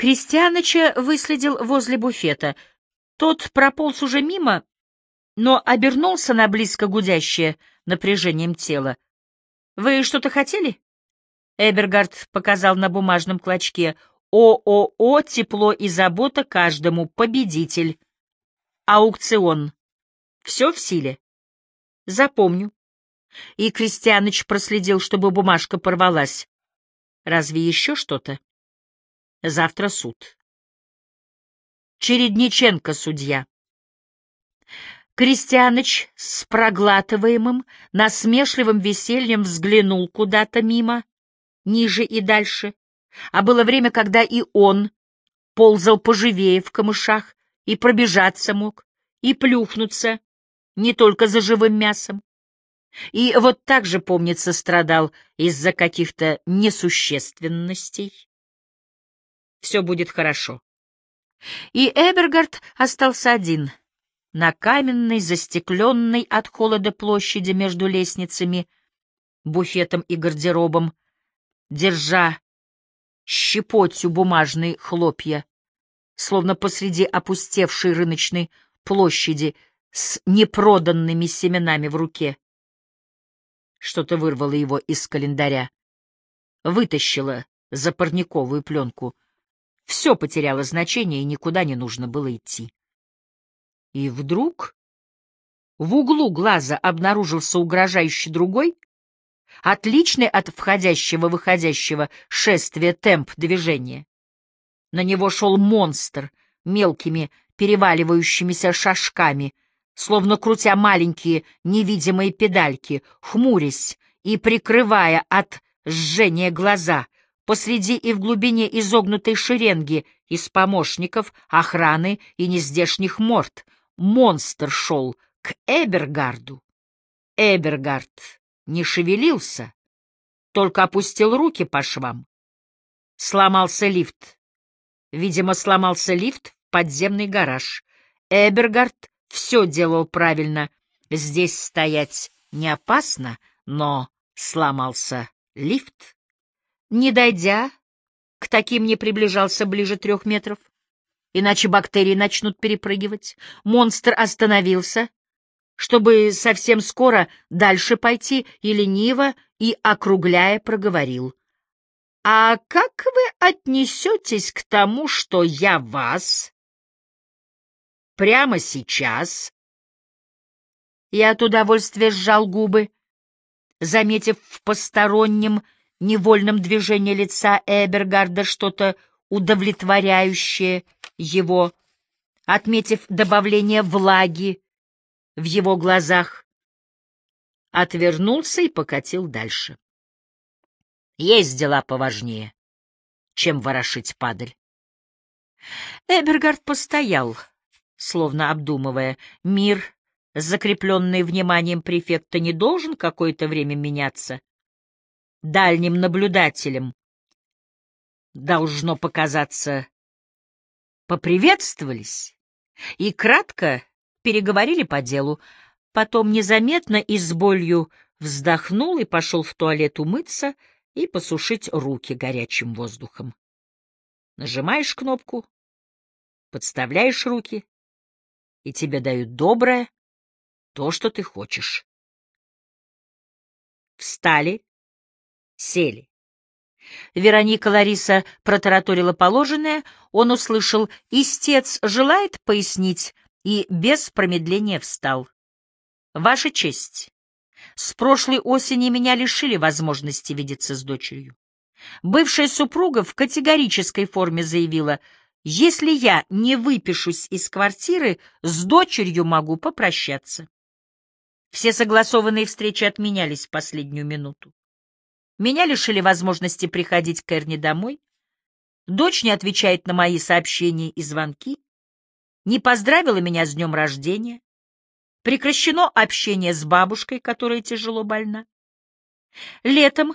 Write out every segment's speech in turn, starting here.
Крестьяныча выследил возле буфета. Тот прополз уже мимо, но обернулся на близко гудящее напряжением тела. «Вы что-то хотели?» Эбергард показал на бумажном клочке. ООО «Тепло и забота каждому. Победитель». Аукцион. Все в силе? Запомню. И Крестьяныч проследил, чтобы бумажка порвалась. Разве еще что-то? Завтра суд. Чередниченко судья. Крестьяныч с проглатываемым, насмешливым весельем взглянул куда-то мимо, ниже и дальше, а было время, когда и он ползал поживее в камышах и пробежаться мог, и плюхнуться, не только за живым мясом. И вот так же, помнится, страдал из-за каких-то несущественностей. Все будет хорошо. И Эбергард остался один на каменной, застекленной от холода площади между лестницами, буфетом и гардеробом, держа щепотью бумажные хлопья, словно посреди опустевшей рыночной площади с непроданными семенами в руке. Что-то вырвало его из календаря, вытащило за парниковую пленку. Все потеряло значение, и никуда не нужно было идти. И вдруг в углу глаза обнаружился угрожающий другой, отличный от входящего-выходящего шествия темп движения. На него шел монстр мелкими переваливающимися шажками, словно крутя маленькие невидимые педальки, хмурясь и прикрывая от жжения глаза, посреди и в глубине изогнутой шеренги из помощников, охраны и нездешних морд, монстр шел к Эбергарду. Эбергард не шевелился, только опустил руки по швам. Сломался лифт. Видимо, сломался лифт в подземный гараж. Эбергард все делал правильно. Здесь стоять не опасно, но сломался лифт. Не дойдя, к таким не приближался ближе трех метров, иначе бактерии начнут перепрыгивать. Монстр остановился, чтобы совсем скоро дальше пойти, и лениво, и округляя проговорил. «А как вы отнесетесь к тому, что я вас прямо сейчас?» Я от удовольствия сжал губы, заметив в постороннем невольном движении лица Эбергарда что-то удовлетворяющее его, отметив добавление влаги в его глазах, отвернулся и покатил дальше. Есть дела поважнее, чем ворошить падаль. Эбергард постоял, словно обдумывая, мир, закрепленный вниманием префекта, не должен какое-то время меняться. Дальним наблюдателем должно показаться поприветствовались и кратко переговорили по делу, потом незаметно и с болью вздохнул и пошел в туалет умыться и посушить руки горячим воздухом. Нажимаешь кнопку, подставляешь руки, и тебе дают доброе, то, что ты хочешь. Встали, сели. Вероника Лариса протараторила положенное, он услышал «Истец желает пояснить?» и без промедления встал. «Ваша честь, с прошлой осени меня лишили возможности видеться с дочерью. Бывшая супруга в категорической форме заявила, если я не выпишусь из квартиры, с дочерью могу попрощаться. Все согласованные встречи отменялись в последнюю минуту. Меня лишили возможности приходить к Эрне домой. Дочь не отвечает на мои сообщения и звонки. Не поздравила меня с днем рождения. Прекращено общение с бабушкой, которая тяжело больна. Летом,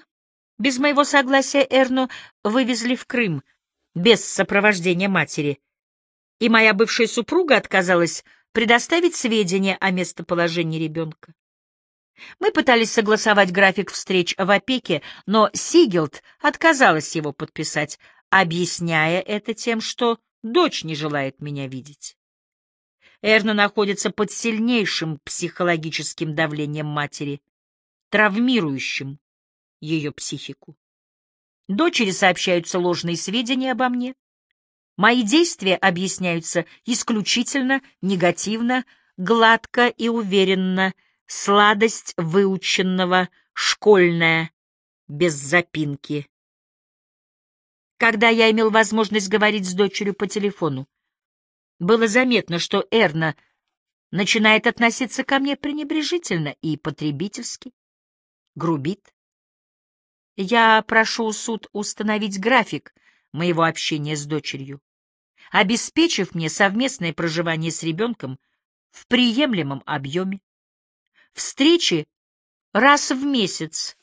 без моего согласия, Эрну вывезли в Крым, без сопровождения матери, и моя бывшая супруга отказалась предоставить сведения о местоположении ребенка. Мы пытались согласовать график встреч в опеке, но Сигелд отказалась его подписать, объясняя это тем, что дочь не желает меня видеть. Эрна находится под сильнейшим психологическим давлением матери, травмирующим ее психику. Дочери сообщаются ложные сведения обо мне. Мои действия объясняются исключительно негативно, гладко и уверенно, сладость выученного, школьная, без запинки. Когда я имел возможность говорить с дочерью по телефону, было заметно, что Эрна начинает относиться ко мне пренебрежительно и потребительски, грубит. Я прошу суд установить график моего общения с дочерью, обеспечив мне совместное проживание с ребенком в приемлемом объеме. Встречи раз в месяц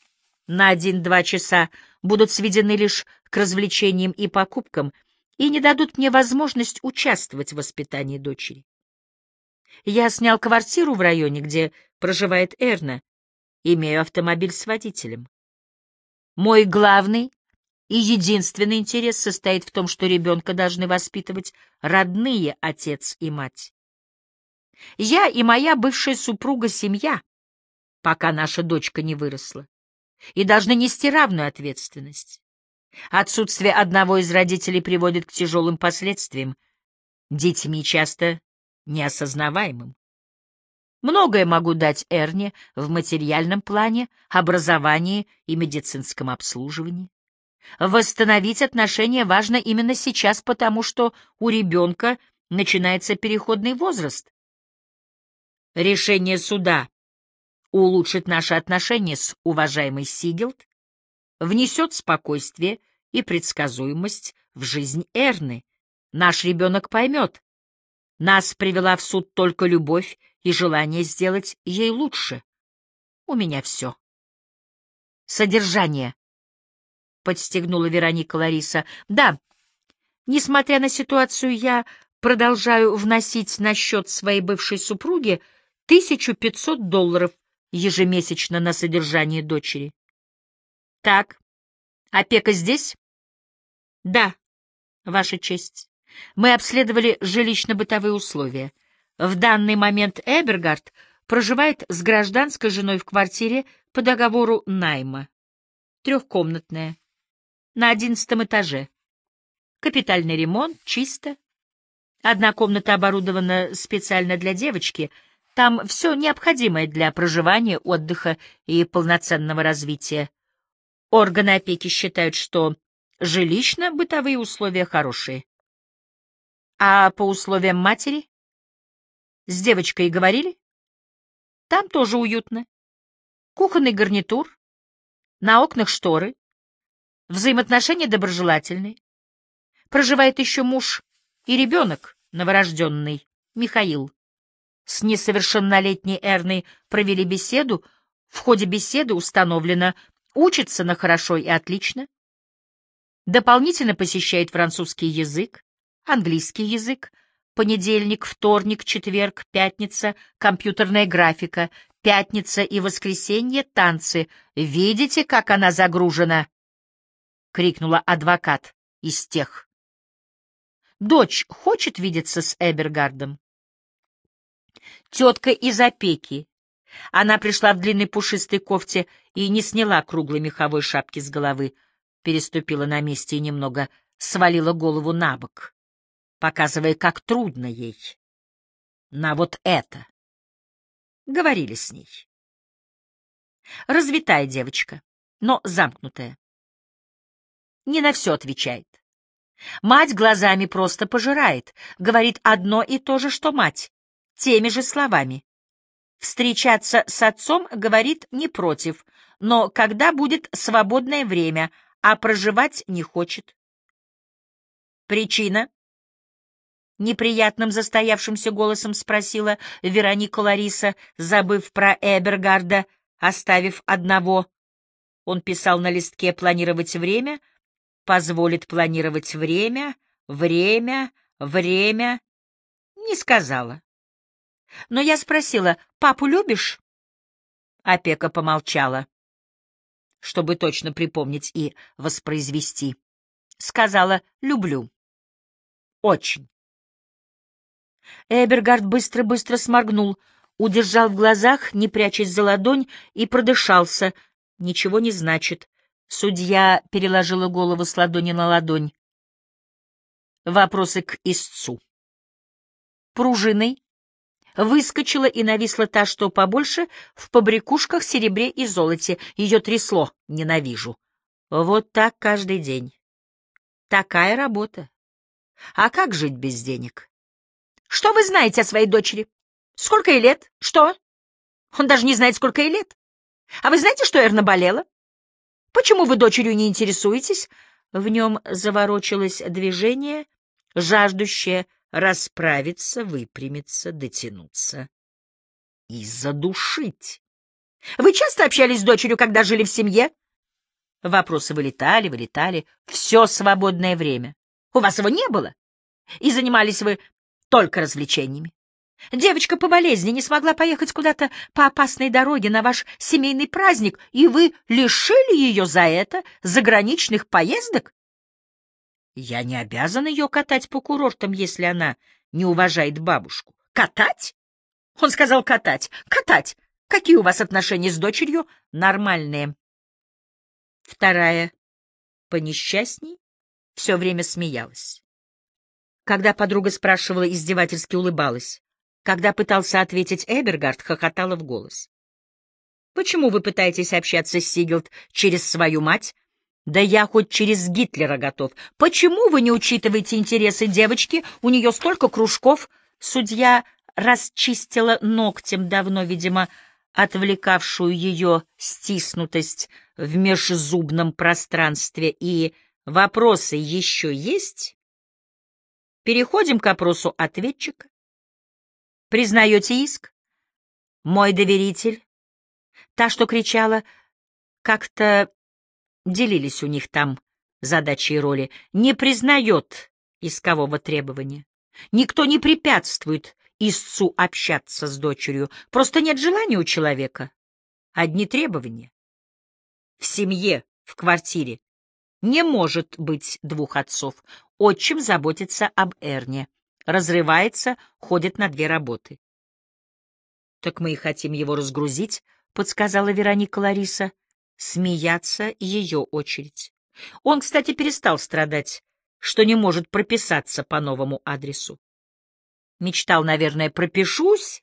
на один-два часа будут сведены лишь к развлечениям и покупкам и не дадут мне возможность участвовать в воспитании дочери. Я снял квартиру в районе, где проживает Эрна, имею автомобиль с водителем. Мой главный и единственный интерес состоит в том, что ребенка должны воспитывать родные отец и мать. Я и моя бывшая супруга — семья, пока наша дочка не выросла, и должны нести равную ответственность. Отсутствие одного из родителей приводит к тяжелым последствиям, детьми часто неосознаваемым. Многое могу дать Эрне в материальном плане, образовании и медицинском обслуживании. Восстановить отношения важно именно сейчас, потому что у ребенка начинается переходный возраст. Решение суда улучшит наши отношения с уважаемой Сигелд, внесет спокойствие и предсказуемость в жизнь Эрны. Наш ребенок поймет. Нас привела в суд только любовь и желание сделать ей лучше. У меня все. Содержание. Подстегнула Вероника Лариса. Да, несмотря на ситуацию, я продолжаю вносить на счет своей бывшей супруги 1500 долларов ежемесячно на содержание дочери. Так, опека здесь? Да, Ваша честь. Мы обследовали жилищно-бытовые условия. В данный момент Эбергард проживает с гражданской женой в квартире по договору найма. Трехкомнатная. На одиннадцатом этаже. Капитальный ремонт, чисто. Одна комната оборудована специально для девочки. Там все необходимое для проживания, отдыха и полноценного развития. Органы опеки считают, что жилищно-бытовые условия хорошие. А по условиям матери? С девочкой говорили? Там тоже уютно. Кухонный гарнитур, на окнах шторы, взаимоотношения доброжелательные. Проживает еще муж и ребенок, новорожденный, Михаил. С несовершеннолетней Эрной провели беседу. В ходе беседы установлено, учится на хорошо и отлично. Дополнительно посещает французский язык, английский язык, понедельник, вторник, четверг, пятница, компьютерная графика, пятница и воскресенье — танцы. Видите, как она загружена? — крикнула адвокат из тех. Дочь хочет видеться с Эбергардом? Тетка из опеки. Она пришла в длинной пушистой кофте и не сняла круглой меховой шапки с головы, переступила на месте и немного свалила голову на бок показывая, как трудно ей. На вот это. Говорили с ней. Развитая девочка, но замкнутая. Не на все отвечает. Мать глазами просто пожирает, говорит одно и то же, что мать, теми же словами. Встречаться с отцом, говорит, не против, но когда будет свободное время, а проживать не хочет. Причина неприятным застоявшимся голосом спросила Вероника Лариса, забыв про Эбергарда, оставив одного. Он писал на листке «планировать время», «позволит планировать время», «время», «время». Не сказала. Но я спросила, «Папу любишь?» Опека помолчала, чтобы точно припомнить и воспроизвести. сказала «люблю». Очень. Эбергард быстро-быстро сморгнул, удержал в глазах, не прячась за ладонь, и продышался. Ничего не значит. Судья переложила голову с ладони на ладонь. Вопросы к истцу. Пружиной выскочила и нависла та, что побольше, в побрякушках, серебре и золоте. Ее трясло. Ненавижу. Вот так каждый день. Такая работа. А как жить без денег? Что вы знаете о своей дочери? Сколько ей лет? Что? Он даже не знает, сколько ей лет. А вы знаете, что Эрна болела? Почему вы дочерью не интересуетесь? В нем заворочилось движение, жаждущее расправиться, выпрямиться, дотянуться и задушить. Вы часто общались с дочерью, когда жили в семье? Вопросы вылетали, вылетали. Все свободное время. У вас его не было? И занимались вы только развлечениями. Девочка по болезни не смогла поехать куда-то по опасной дороге на ваш семейный праздник, и вы лишили ее за это заграничных поездок? Я не обязан ее катать по курортам, если она не уважает бабушку. Катать? Он сказал катать. Катать! Какие у вас отношения с дочерью? Нормальные. Вторая, понесчастней, все время смеялась. Когда подруга спрашивала, издевательски улыбалась. Когда пытался ответить Эбергард, хохотала в голос. «Почему вы пытаетесь общаться с Сигелд через свою мать? Да я хоть через Гитлера готов. Почему вы не учитываете интересы девочки? У нее столько кружков». Судья расчистила ногтем, давно, видимо, отвлекавшую ее стиснутость в межзубном пространстве. И вопросы еще есть? Переходим к опросу ответчика. Признаете иск? Мой доверитель. Та, что кричала, как-то делились у них там задачи и роли, не признает искового требования. Никто не препятствует истцу общаться с дочерью, просто нет желания у человека. Одни требования. В семье, в квартире не может быть двух отцов. Отчим заботится об Эрне. Разрывается, ходит на две работы. — Так мы и хотим его разгрузить, — подсказала Вероника Лариса. Смеяться ее очередь. Он, кстати, перестал страдать, что не может прописаться по новому адресу. Мечтал, наверное, пропишусь,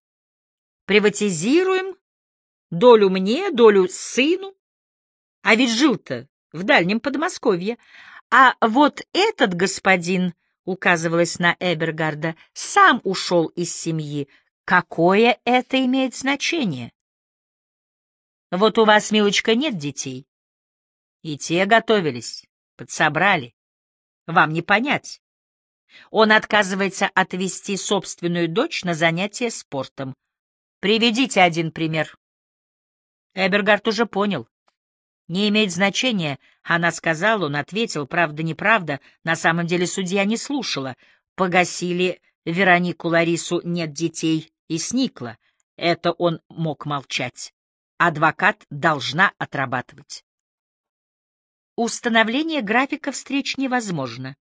приватизируем, долю мне, долю сыну. А ведь жил-то в дальнем Подмосковье. А вот этот господин, указывалось на Эбергарда, сам ушел из семьи. Какое это имеет значение? Вот у вас, милочка, нет детей. И те готовились, подсобрали. Вам не понять. Он отказывается отвести собственную дочь на занятия спортом. Приведите один пример. Эбергард уже понял. Не имеет значения, она сказала, он ответил, правда-неправда, на самом деле судья не слушала. Погасили Веронику Ларису «нет детей» и сникла. Это он мог молчать. Адвокат должна отрабатывать. Установление графика встреч невозможно.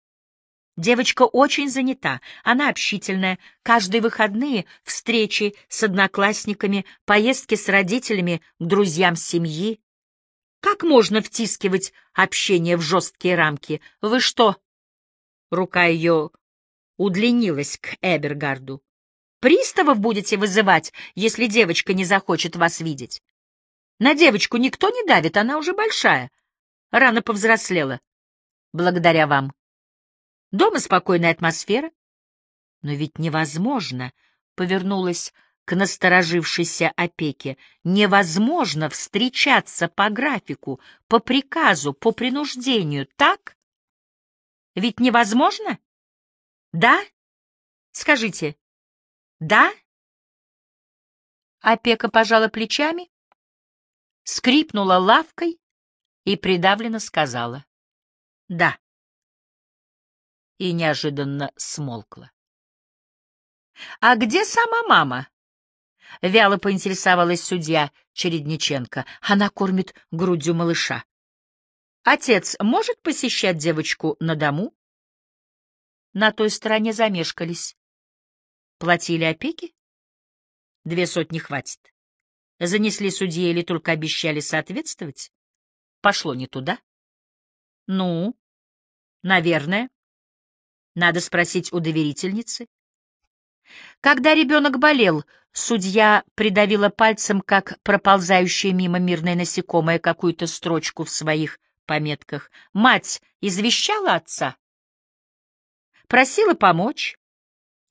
Девочка очень занята, она общительная, каждые выходные встречи с одноклассниками, поездки с родителями к друзьям семьи, как можно втискивать общение в жесткие рамки? Вы что? Рука ее удлинилась к Эбергарду. Приставов будете вызывать, если девочка не захочет вас видеть. На девочку никто не давит, она уже большая. Рано повзрослела. Благодаря вам. Дома спокойная атмосфера. Но ведь невозможно, — повернулась к насторожившейся опеке. Невозможно встречаться по графику, по приказу, по принуждению, так? Ведь невозможно? Да? Скажите, да? Опека пожала плечами, скрипнула лавкой и придавленно сказала «да» и неожиданно смолкла. «А где сама мама?» — вяло поинтересовалась судья Чередниченко. Она кормит грудью малыша. Отец может посещать девочку на дому? На той стороне замешкались. Платили опеки? Две сотни хватит. Занесли судье или только обещали соответствовать? Пошло не туда. Ну, наверное. Надо спросить у доверительницы. Когда ребенок болел, судья придавила пальцем, как проползающее мимо мирное насекомое, какую-то строчку в своих пометках. Мать извещала отца? Просила помочь?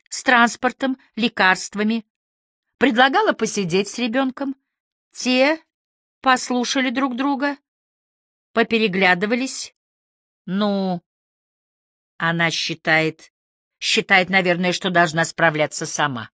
С транспортом, лекарствами? Предлагала посидеть с ребенком? Те послушали друг друга? Попереглядывались? Ну, она считает, считает, наверное, что должна справляться сама.